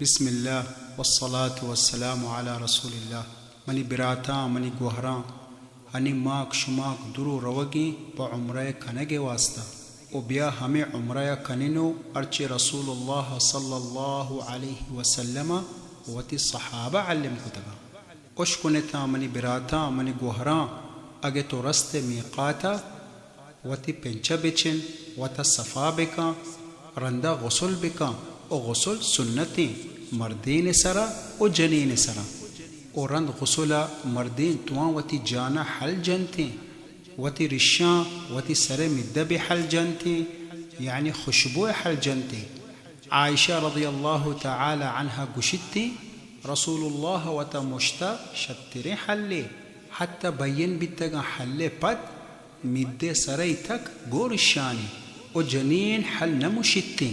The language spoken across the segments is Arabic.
بسم الله والصلاة والسلام على رسول الله منی براتا منی گوهران هنی ماک شماک درو روگی با عمره کنگ واسطه و بیا همه عمره کنینو ارچی رسول الله صلی الله علیه وسلم وتی صحابه علم کتگا اشکنتا منی براتا منی گوهران اگه تو رست میقاتا وتی پنچه بچن وتا صفا بکا رنده غسل بکا أو غسل سنتي مردين سرا أو جنين سرا. أو رند غسل مردين توان وتي جانا حل جنتي. وتي رشان وتي سر مدب حل جنتي. يعني خشبو حل جنتي. عائشة رضي الله تعالى عنها قشتي رسول الله وتمشتا شتري حلي حتى بين بتغا حلي بد مد سريتك غور الشاني وجنين حل نمشتي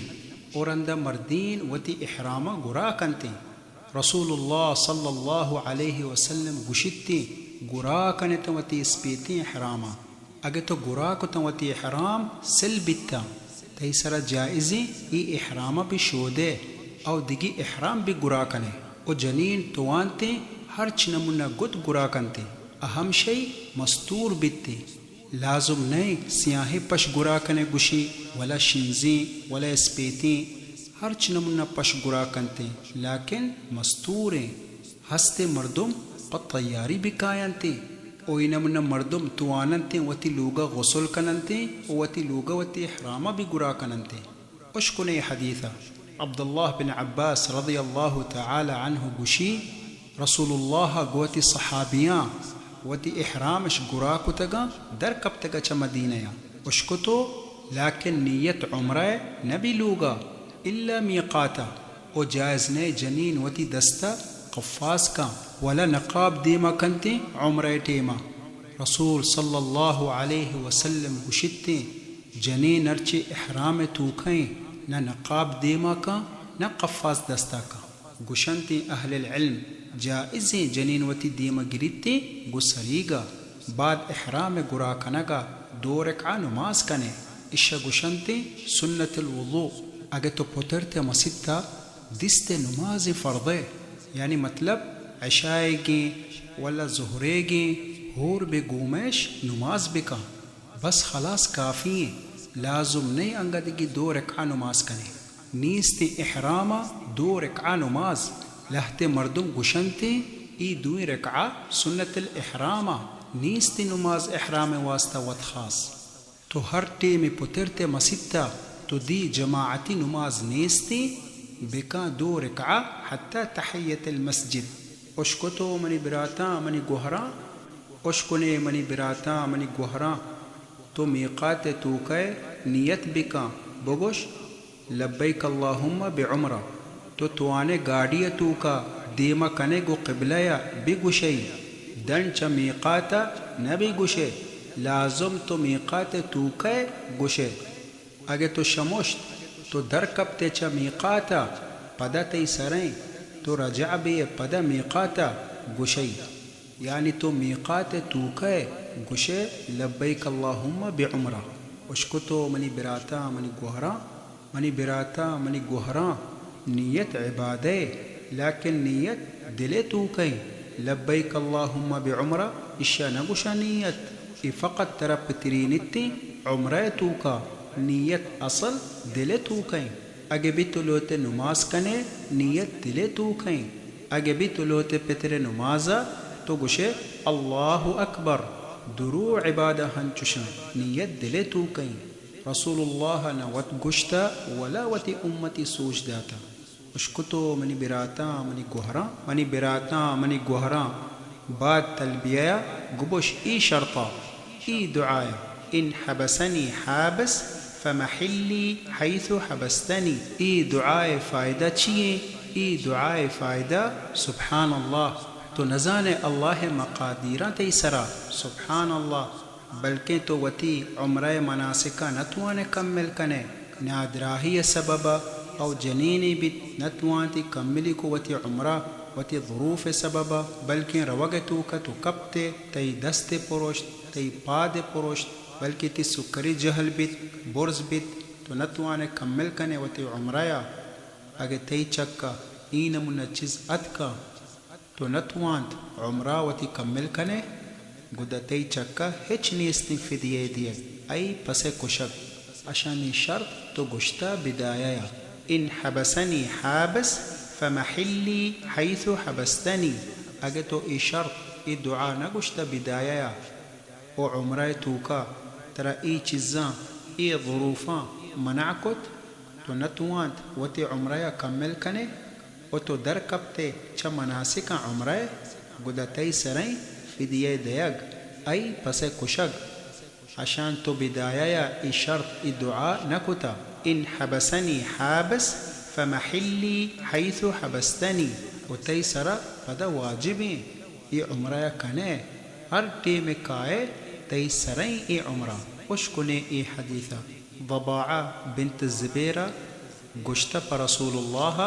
ورند مردين وتي إحراما قراكنتي رسول الله صلى الله عليه وسلم قشتي قراكنت وتي سبيتي إحراما. أجتو قراكت وتي إحرام سلبتا. تيسر جائزي إي إحراما بشودة. أو دقي إحرام بقراكنه وجنين توانتي هرچ نمنا قد قراكنتي أهم شيء مستور بتي لازم نہیں سیاہی پش گرا کنے گشی ولا شنزی ولا اسپیتی. ہر چنمنا پش گرا کنتے لیکن مستورے ہستے مردم قد تیاری بکاینتے اوینمنا مردم تواننتے وتی لوگا غسل کننتے وتی لوگا وتی احرامہ بگرا کننتے اشکنے حدیثا عبد الله بن عباس رضي الله تعالى عنه قشي رسول الله قوتي صحابيان ودي إحرامش قراكو تغا دركب تغا چا مدينة وشكتو لكن نية عمره نبي لوغا إلا ميقاتا وجازني جنين ودي دستا قفاز کا. ولا نقاب ديما كنتي عمره تيما رسول صلى الله عليه وسلم وشتي جنين ارچي إحرام توكين نا نقاب ديما کا نا قفاز دستا کا. گشنتی أهل العلم. جائزی جنین وتی دیما گریتی گسریگا بعد احرام گرا کنگا، دو رکعہ نماز کنے اشا گشنتی سنت الوضوء۔ اگه تو پترت مسیتا دست نماز فرضه یعنی مطلب عشائے ولا ظہرے گی ہور بے گومش نماز بکا بس خلاص کافی ہیں، لازم نہیں انگدگی دو رکعہ نماز کنے۔ نیستی احراما دو رکعہ نماز۔ لهت مردم گشنتی ای دوی رکعه سنت الاحرام نیستی نماز احرام واسطة ود خاص تو هر ٹیمی پترتے مسیتا تو دی جماعتی نماز نیستی بکا دو رکعه حتى تحية المسجد. اشکتو منی براتا منی گوهرا اشکنے منی براتا منی گوهرا تو میقات توکے نیت بکا بگوش لبیک اللهم بعمرہ تو توانه گاڑی تو کا دیما کنے گو قبلیا بگوشی دن چا میقاتا نبی گوشه لازم تو میقات تو که گوشه اگه تو شمشت تو در کبتے چا میقاتا پدا تی سرین تو رجع بی پدا میقاتا گوشی یعنی تو میقات تو که گوشه لبیک اللهم بعمره اشکتو منی براتا منی گوهرا منی براتا منی گوهرا نية عبادة لكن نية دلتو كي؟ لبيك اللهم بعمرة إشا نقشا نية. فقط ترى بترينتي عمرتوكا نية أصل دلتو كي؟ أجبت لوت نماز كنه نية دلتو كي؟ أجبت لوت بتر نمازا تقشي الله أكبر. درو عبادة هنچشا نية دلتو كي؟ رسول الله نوت قشتا ولا وتي أمتي سوج داتا اشکتو منی براتا منی گوہرا، منی براتا منی گوہرا بات تلبیایا، گبوش ای شرطا، ای دعایا، ان حبسنی حابس فمحلی حیث حبستنی، ای دعای فائدہ چیئے؟ ای دعای فائدہ؟ سبحان اللہ تو نزان اللہ مقادیرہ تی سرا سبحان اللہ بلکہ تو وطی عمرہ مناسکہ نتوانے کمل کنے نادراہی سببہ أو جنيني بت نتوانتي كملي كوتي عمرة وتي ظروف سببا بلكن روغتو كتو كبت تي دست پروشت تي پاد پروشت بلكي تي سكري جهل بت برز بت تو نتوانه كمل كنه وتي عمريا. اگه تي چکا این من چیز اتکا تو نتواند عمراوتی کمل کنه گدتی چکا هیچ نیستی فدیه دیگ ای پس کشک عشان شرط تو گشتا بدایه إن حبسني حابس فمحلي حيث حبستني. أجتو إي شرط إي دعاء نقشت بداية وعمره توكا ترى إي چیزا إي ظروفا منعكت. تو نتوانت وتي عمره كمل كنه وتو در کبته چه مناسک عمره گدتی سرين فدیه دیگ أي پس کشگ عشان تو بداية إي شرط إي دعاء نكتا إن حبسني حابس فمحلي حيث حبستني. وتيسر فدا واجبي إي عمره كنه هر تيم كاي تيسرين إي عمره وشكني إي حديثة ضباعة بنت الزبيرة قشت رسول الله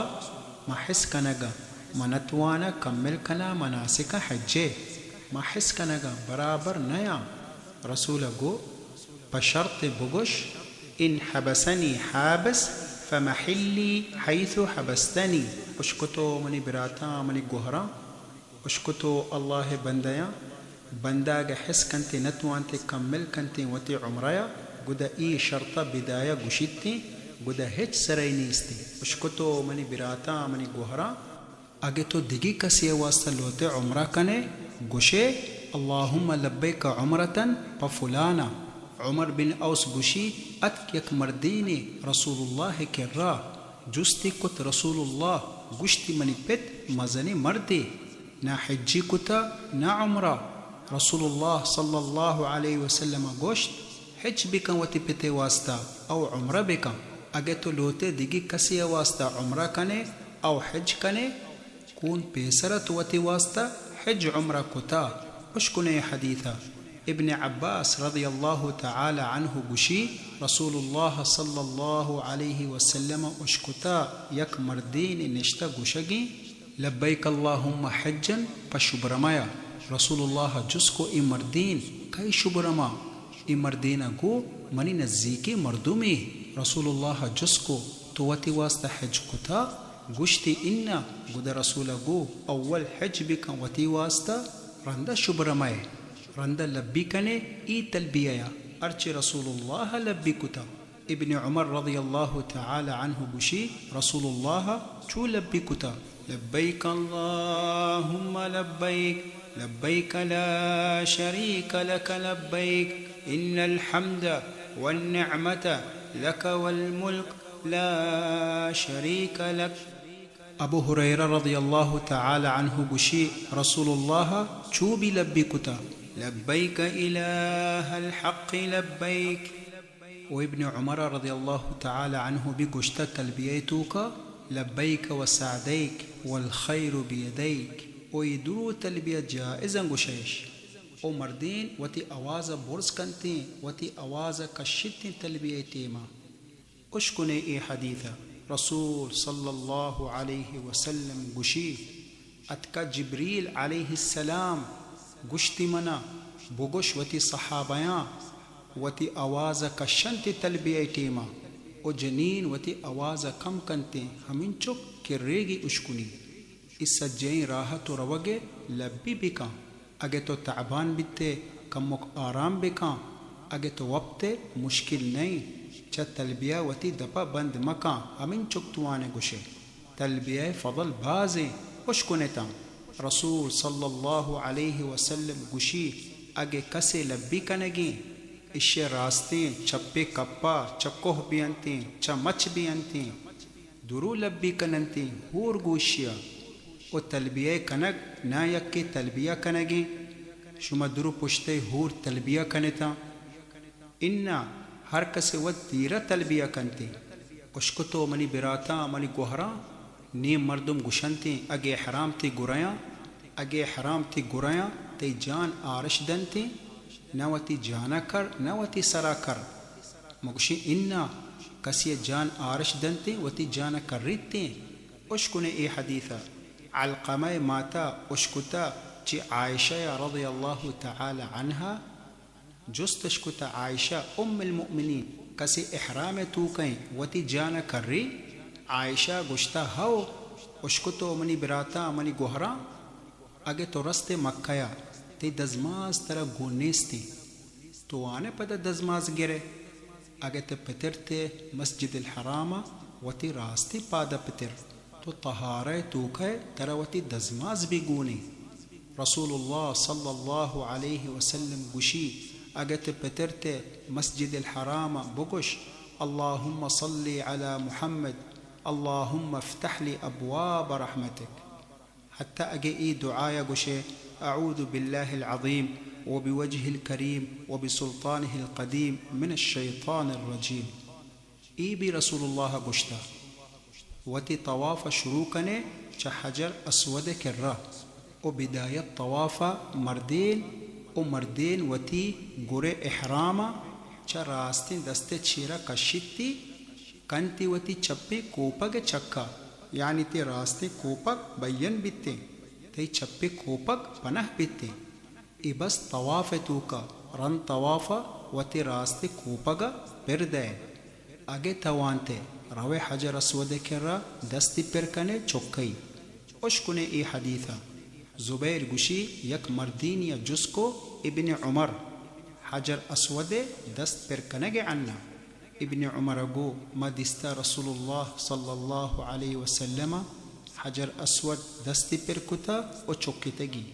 ما حس كنغا منتوانا كمل كنا مناسك حجه ما حس كنغا برابر نيا. رسول گو بشرط بگوش إن حبسني حابس فمحلي حيث حبستني. أشكتو مني براتا مني قهرا. أشكتو الله بنديا. بنداغ حس كنت نتو أنت كمل كنت وتي عمريا. قد إي شرطة بداية قشتي. قد هج سرينيستي أشكتو مني براتا مني قهرا. أجتو دقي كسي واسطة لوتي عمرا كنه قشي اللهم لبيك عمرة ففلانا. عمر بن أوس بوشي أتكيك مرديني رسول الله كرا. جستي كت رسول الله قشتي مني بيت مزني مردي. نا حجي كتا نا عمره رسول الله صلى الله عليه وسلم قشت حج بك وتبتي واسطة أو عمرة بك أجتو لوتي ديجي كسي واسطة عمرة كني أو حج كني. كون بيسرت وتي واسطة حج عمرة كتا أشكني حديثا ابن عباس رضي الله تعالى عنه بشي رسول الله صلى الله عليه وسلم أشكتا يك مردين نشتا قشقي لبيك اللهم حجا فشبرمايا. رسول الله جسكو إمردين كي شبرما؟ إمردين قو مني نزيكي مردومي؟ رسول الله جسكو توتي واسطة حج كتا قشتي إنا قد رسول قو أول حج بك وتي واسطة رنده شبرمايا. رند لبي كنه إي تلبية. ارچ رسول الله لبي كتا ابن عمر رضي الله تعالى عنه بشي رسول الله شو لبي كتا لبيك اللهم لبيك لبيك لا شريك لك لبيك. إن الحمد والنعمة لك والملك لا شريك لك. أبو هريرة رضي الله تعالى عنه بشي رسول الله شو بلبي كتا لبيك إله الحق لبيك. وابن عمر رضي الله تعالى عنه بقشت تلبيتك لبيك وسعديك والخير بيديك. ويدرو تلبية جائزا قشيش. ومردين وتي أواز برز كنتين وتي أواز كشت تلبيتيما أشكني إي حديثا رسول صلى الله عليه وسلم قشي أتك جبريل عليه السلام گشتی منا بگوش وتی صحابیان وتی آواز کشنتی تلبیه تیما و جنین وتی آواز کم کنتے همین چک کہ ریگی اشکنی اس سجین راحت و روگے لبی بکا اگے تو تعبان بیتے، کمک آرام بکا اگے تو وقت مشکل نہیں چا تلبیہ وتی دپا بند مکا همین چک توانے گوشے۔ تلبیہ فضل بازے اشکنتا رسول صلى الله عليه وسلم گوشی اگه کسی لبی کنگی اشی راستین چپے کپا چکوہ بیانتین چا مچ بیانتین درو لبی کننتین هور گوشیا و تلبیه کنگ نا یکی تلبیه کنگی شما درو پشته هور تلبیه کنتا۔ إنا هر کسی ود تیره تلبیه کنتی اشکتو منی براتا منی گوهرا نیم مردم گوشنتی اگه حرام تی گریا اگه حرام تی گریا تی جان آرش دنتی نوتی جانا کر نوتی سرا کر۔ مگوشی أنا کسی جان آرش دنتی وتی جانا کر ریتی۔ اشکن ای حدیثا علقمه ماتا اشکتا چی عائشة رضي الله تعالى عنها جستش كتا عائشة أم المؤمنين كسي إحرام توكين وتي جانا كري عائشة قشتا هو اشکتو منی براتا منی گوهرا اگه تو رست مکیا تی دزماز ترا گونیستی تو آنه پدا دزماز گره اگه ته پترته مسجد الحرام وتی راستی پادا پتر۔ تو طهاره توکه ترا وتی دزماز بگونی رسول الله صلى الله عليه وسلم گوشی اگه ته پترته مسجد الحرام بگوش اللهم صل على محمد اللهم افتح لي أبواب رحمتك. حتى أجي دعاء قشي أعوذ بالله العظيم وبوجهه الكريم وبسلطانه القديم من الشيطان الرجيم. إي بي رسول الله قشتا. وتي طواف شروكني حجر أسود كرة. وبداية طواف مردين ومردين وتي قري إحراما راستين دست شيرا كشتي کنتی وتی چھپے کوپگ چکا یعنی تے راستے کوپک بہین بیتے تے چپے کوپک پنہ بتتے ابس طواف توک رن طواف و راستے کو پر دے اگے تھوان تے رو حجر اسودر دستی پر کنے چوکھئی اوش کنے ای حدیثا زبیر غشی یک مردین یا جس کو ابن عمر حجر اسود دست پھر کنگ عنہ ابن عمر قو ما دستا رسول الله صلى الله عليه وسلم حجر أسود دستی پر کتا و چوکتگی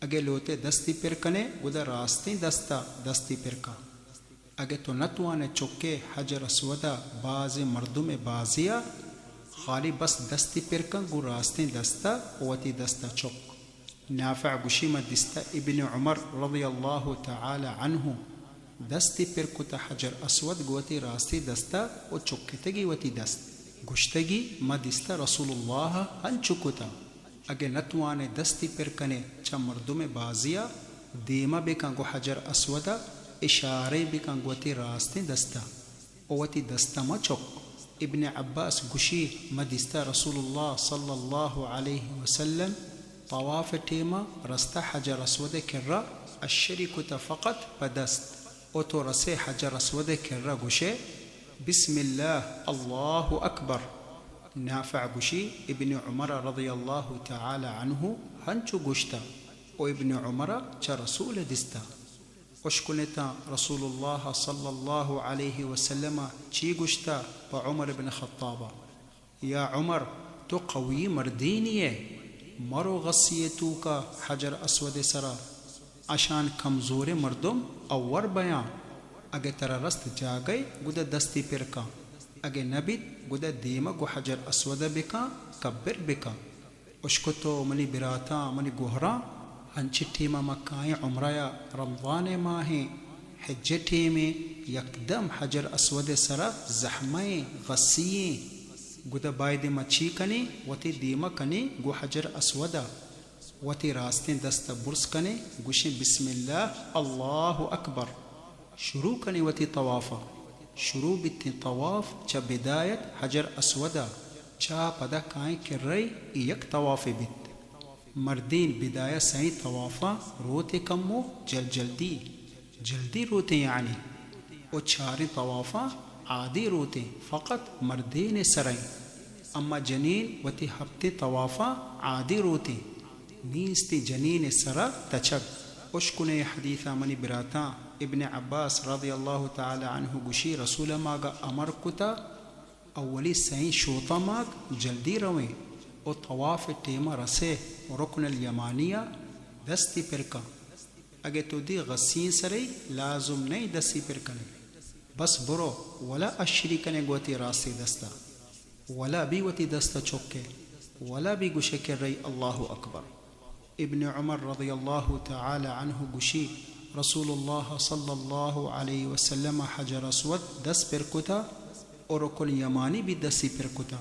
اگه لوته دستی پر کنه گودا راستی دستا دستی پر کا. اگه تو نتوانه چوکه حجر اسودا باز مردم بازیا خالی بس دستی پر کن گو راستی دستا وتی دستا چوک. نافع قشيمة دستا ابن عمر رضي الله تعالى عنه دستی پر کتا حجر اسود گوتی راستی دستا و چکتگی وتی دست. گشتگی ما دستا رسول الله هن چکتا اگه نتوانه دستی پر کنه چا مردم بازیا دیما بکن گو حجر اسودا اشاره بکن گوتی راستی دستا. وتی دستا ما چک. ابن عباس گشی ما دستا رسول الله صلى الله عليه وسلم طواف تيما رستا حجر اسود كرا الشركة فقط بدست حجر اسود كرا قشي بسم الله الله أكبر. نافع قشي ابن عمر رضي الله تعالى عنه هنچو قشتا وابن عمر رسول دستا وشكنتا رسول الله صلى الله عليه وسلم چي قشتا وعمر بن خطابة يا عمر تو قوي مردينيه مرو غصيتوك حجر أسود سرا. عشان کمزور مردم اور بیان۔ اگه تر رست جاگئی گوده دستی پر کا اگه نبید گوده دیما گو حجر اسود بکا کبر بکا اشکتو منی براتا منی گوهرا هنچی ٹیما مکای عمریا رمضان ماهی حج ٹیمی یکدم حجر اسود سرا زحمه غصیه گوده باید مچی کنی وتی دیما کنی گو حجر اسودا وتي راستين دست برس كني قشين بسم الله الله أكبر. شروع كني وتي طوافا شروع بتي طواف چا بداية حجر أسودا. چا پدا كاين كري يك طواف بت مردين بداية سعي طوافا روتي كمو جل جلدي. جلدي روتي يعني. و چاري طوافا عادي روتي فقط مردين سرين. أما جنين وتي هبتي طوافا عادي روتي. نیستی جنین السرى تچب اشکن حدیث منی براتا ابن عباس رضی اللہ تعالی عنہ گشی رسول ماغا امر کتا، اولی سین شوطا ماگ جلدی رویں او طواف ٹیما رسے، رکن الیمانیہ دستی پرکا اگے تو دی غسین سرے لازم نہیں دستی پرکنے بس برو، ولا اشری کنے گوتی راستی دستا۔ ولا بیوتی دستا چکے۔ ولا بھی گشے کر رہی اللہ اکبر۔ ابن عمر رضي الله تعالى عنه قشي رسول الله صلى الله عليه وسلم حجر أسود دس بركتا وركن يماني بدس بركتا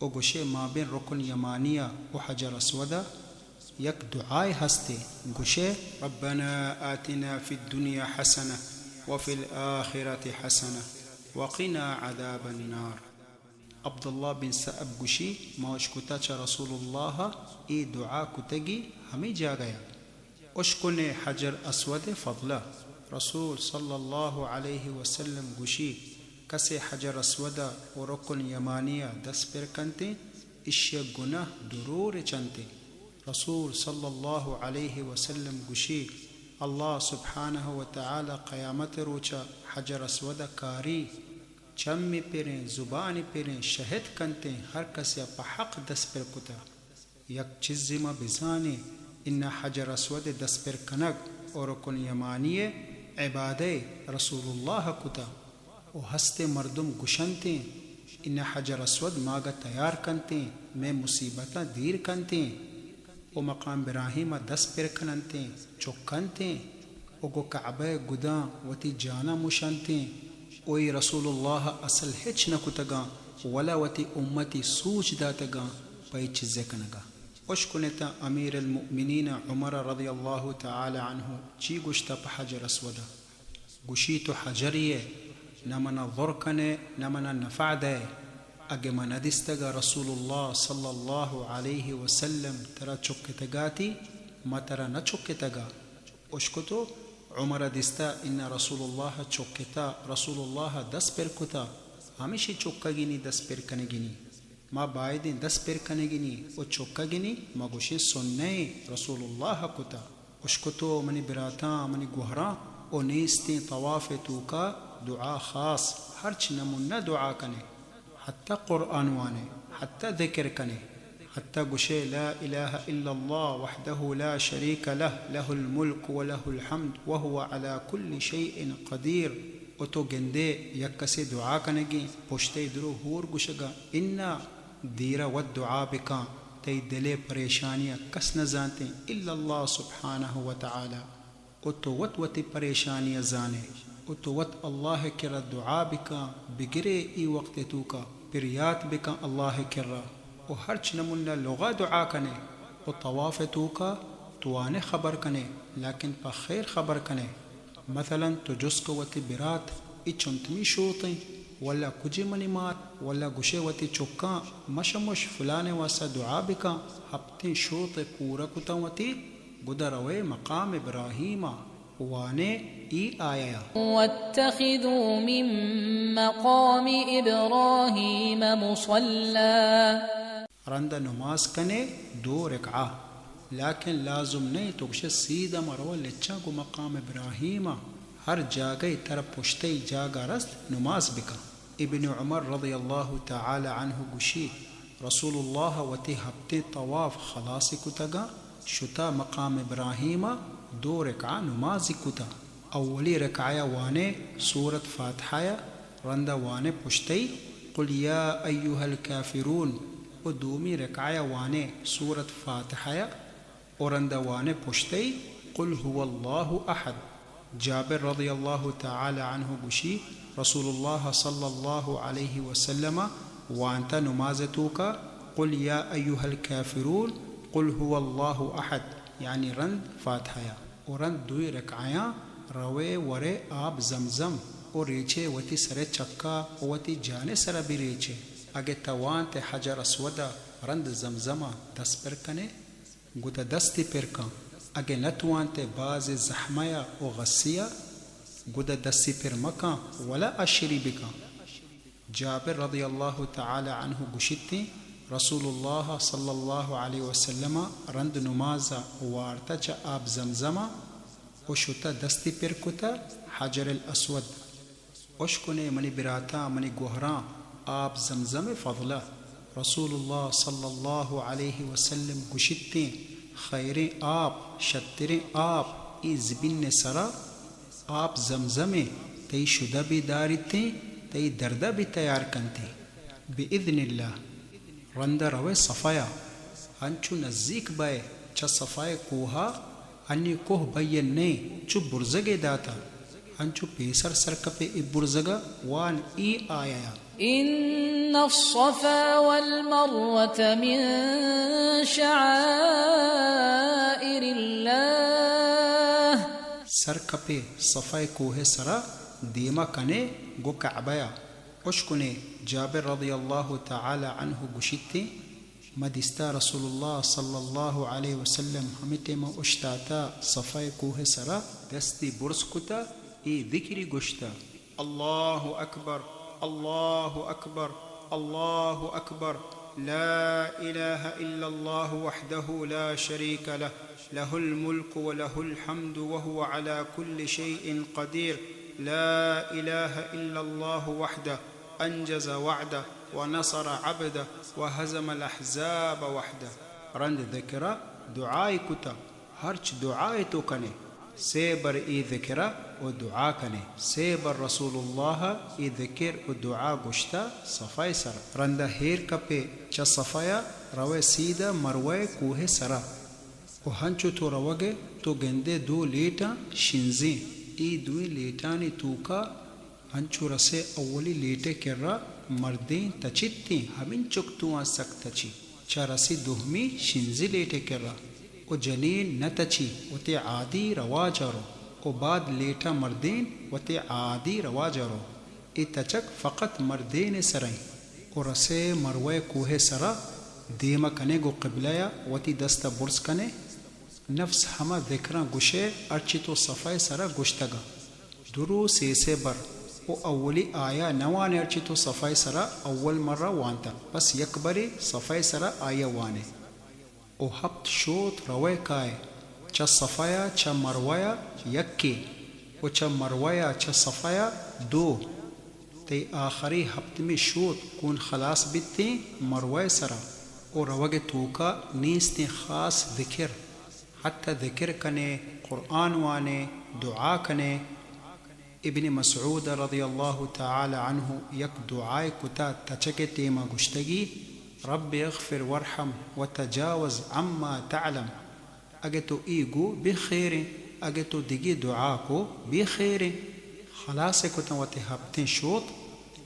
وقشي ما بين ركن يمانية وحجر أسود يك دعاء هستي. قشي ربنا آتنا في الدنيا حسنة وفي الآخرة حسنة وقنا عذاب النار. عبد الله بن سأب قشي ما اشكتا رسول الله اي دعاء كتجي همي جاغيا اشكني حجر أسود فضلا رسول صلى الله عليه وسلم قشي كسي حجر أسود وركن يمانية دس بركنتي إشيا گناه درور چنته رسول صلى الله عليه وسلم گشي الله سبحانه وتعالى قیامت روچا حجر اسود کاری چمی پیریں زبانی پیریں، شہد کنتے ہر کسی پا حق دس پر کتا۔ یک چیزی ما بزانی ان حجر اسود دس پر کنگ، اور کن یمانی عبادے رسول اللہ کتا۔ و ہستے مردم گشنتے ان حجر اسود ماگا تیار کنتے میں مصیبتاں دیر کنتے و مقام ابراهيم دس پر کننتے چوکنتے و گو کعبه گدان وتی جانا مشنتیں۔ مشنتے وی رسول الله اصل هیچ نکتگا ولا وتی امتی سوچ داتگا پای چیزه کنگا اشكنتا أمير المؤمنين عمر رضي الله تعالى عنه چي گشتا بحجر أسودا گشيتو حجريه نمنا ضركنه نمنا نفع ده أجمع ندستجا رسول الله صلى الله عليه وسلم ترى تشكتجاتي ما ترى نتشكتجا أشكتو عمر دستا إن رسول الله تشكتا رسول الله دس بركتا همشي تشكجيني دس بركنجيني ما بايدين دس بركنجيني وتشكجيني ما گوشي سنة رسول الله كتا أشكتو مني براتا مني جوهرا ونيستي طواف توكا دعاء خاص. هرچ نمنا دعاء كنه حتى قرآن وانه حتى ذكر كنه حتى قشي لا إله إلا الله وحده لا شريك له له الملك وله الحمد وهو على كل شيء قدير. وتو گنده يكسي دعا کنگی پشته درو هور گشگا إنا ديرا والدعاء بكا تي دلي پریشانیاں کس نزانتے إلا الله سبحانه وتعالى. وتو وت وت پریشانیاں زانے وتو وت الله كرا دعاء بكا بگرے ای وقت توکا. بريات بك الله كرا وهرچ نمنا لغة دعا كنه وطواف توكا تواني خبر كنه لكن بخير خبر كنه مثلا تجسك وتي برات اچنتمي شوطي ولا كجي مني مات ولا گوشه وتي چوكا مشمش فلان واسا دعا بك هبتين شوط پورا کتا وتي گدروي مقام إبراهيم وانه اي آية واتخذوا من مقام إبراهيم مصلى رند نماز كنه دو ركعة لكن لازم نہیں تکش سیدھا مرو لچا کو مقام ابراہیم ہر جاگے تر پشتے جاگا رست نماز بکا۔ ابن عمر رضی اللہ تعالی عنہ گشی رسول اللہ وتی ہفتے طواف خلاص کتگا شتا مقام ابراہیم دو ركعة نمازي كتا أولي ركعة واني سورة فاتحة رند واني پشتي قل يا أيها الكافرون ودومي ركعة واني سورة فاتحة ورند واني پشتي قل هو الله أحد جابر رضي الله تعالى عنه بشي رسول الله صلى الله عليه وسلم وانت نمازتوك قل يا أيها الكافرون قل هو الله أحد يعني رند فاتحة ورند دوی رکعیاں روے ورے آب زمزم أو ریچے وتی سر چکا أو وتی جانے سر بھی ریچے اگے توان تے حجر اسودا رند زمزما دس پر کنے گوتا دستی پر کن اگے نتوان تے باز زحمیا أو غسیا گودا دستی پر مکان ولا اشری بکان جابر رضی اللہ تعالی عنہ گشتی رسول الله صلى الله عليه وسلم رند نمازا وارتج آب زمزما وشتا دستي بركتا حجر الأسود. أشكني مني براتا مني قهران آب زمزم فضلة. رسول الله صلى الله عليه وسلم قشتين خير آب شتر آب إز بن سرا آب زمزم تي شده بدارتي تي درده بتيار كنتي. بإذن الله رند روي صفايا. هنچو نزيك باي چا صفايا کوها هني کوه بين نه چو برزگه داتا. هنچو پیسر سرکپه ای برزگه وان ای آیا إن الصفا والمروة من شعائر الله. سرکپه صفای کوه سرا دیما کنه گو کعبایا. اشكني جابر رضي الله تعالى عنه قشتي مدستا رسول الله صلى الله عليه وسلم همتي ما اشتاتا صفاي كوه سرا دستي برسكتا اي ذكري قشتا الله أكبر الله أكبر الله أكبر. لا إله إلا الله وحده لا شريك له له الملك وله الحمد وهو على كل شيء قدير. لا إله إلا الله وحده أنجز وعده ونصر عبده وهزم الأحزاب وحده. رند ذكر دعاء كتا هرچ دعاء تو كنه سيبر اي ذكر ودعاء كنه سيبر رسول الله اي ذكر ودعاء گشتا صفاي سر رند هير كپي چ صفايا روي سيدا مروي کوه سرا و هنچو تو روگه تو گنده دو لیٹا شنزي اي دوی لیٹانی توکا هنچو رسه اولی لیٹه کرا مردين تچتی همین چکتوا سکتچی چا رسی دهمی شنزي لیٹه کرا و جنین نتچی و تی عادی رواجرو و بعد لیٹا مردین و تی عادی رواجرو ای تچک فقط مردین سرین و رسه مروه کوه سرا دیما کنه گو قبلیا و تی دست برس کنه نفس همه ذکران گوشه ارچی تو صفای سرا گشتگا درو سیسه بر و اولی آیا نوانه ارچی تو صفای سرا اول مره وانتا بس یک بری صفای سرا آیا وانه و هفت شوط روی کای چه صفایا چه مرویا یکی و چه مرویا چه صفایا دو. تی آخری هفتمی شوط کون خلاص بیتی مروی سرا. و روگ توکا نیستی خاص ذکر حتى ذكر كنه قرآن وانه دعاء كنه ابن مسعود رضي الله تعالى عنه يك دعاء كتا تچك ما گشتگی رب اغفر وارحم وتجاوز عما تعلم. اگتو ايگو بخير اگتو دگی دعاكو بخير. خلاص كتا وتي هبتين شوط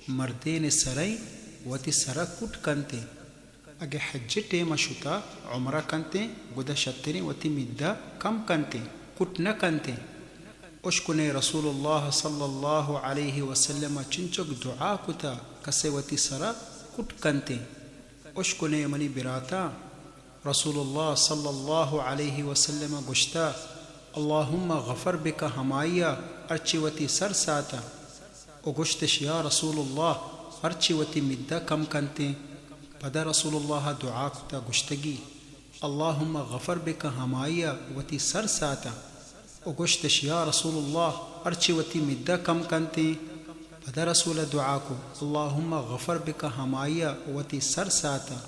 مردين سري وتي سرا كت كنتي. اگه حج ٹیما شتا عمره کنتے گدا شترین وتی مدة کم کنتے کٹ نہ کنتے أشكني رسول الله صلى الله عليه وسلم چنچك دعا كتا كسي وتي سرا كت كنتي. أشكني مني براتا. رسول الله صلى الله عليه وسلم گشتا اللهم غفر بك همايا ارچي وتي سر ساتا. وگشتش يا رسول الله ارچي وتي مدة كم كنتي. بدا رسول الله دعا كتا گشتگی اللهم غفر بك همايا وتي سر ساتا. وگشتش يا رسول الله ارچی وتی مدة کم کنتی بدا رسول دعاكو اللهم غفر بك وتي سر ساتا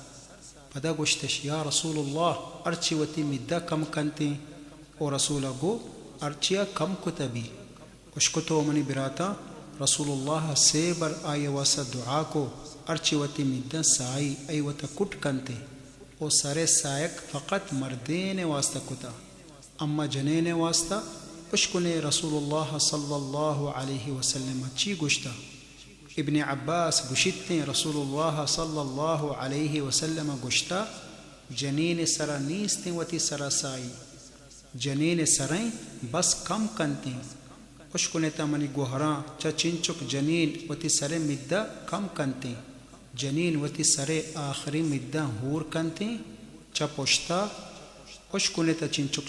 بدا گشتش يا رسول الله ارچی وتی مدة کم کنتی و رسول گو ارچیا کم کتبی اشکتو منی براتا رسول الله سيبر آية واسا دعاكو. ارچی وتی مدة سائی ای وتا کٹ کنتے أو سر سائق فقط مردین واسطہ کتا أما جنين واسطة أشكني رسول الله صلى الله عليه وسلم تشي قشتا ابن عباس قشتني رسول الله صلى الله عليه وسلم قشتا جنين سرا نيستي وتي سرا ساي جنين سرين بس كم كنتي أشكني تمني قهران چنچك جنين وتي سر مدة كم كنتي جنين وتي سر آخري مدة هور كنتي چا پشتا اشکونه تا چینچک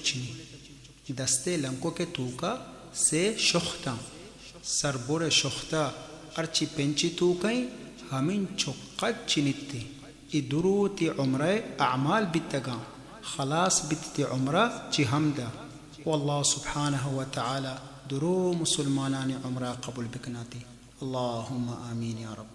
چینی لنکو که توکا سه شختا سربور شختا ارچی پنچی توکای همین چقد چینیتی ای دروتی عمره اعمال بیتگا. خلاص بیتی عمره چی همدا والله سبحانه وتعالى درو مسلمانان عمره قبول بكناتي اللهم آمين يا رب.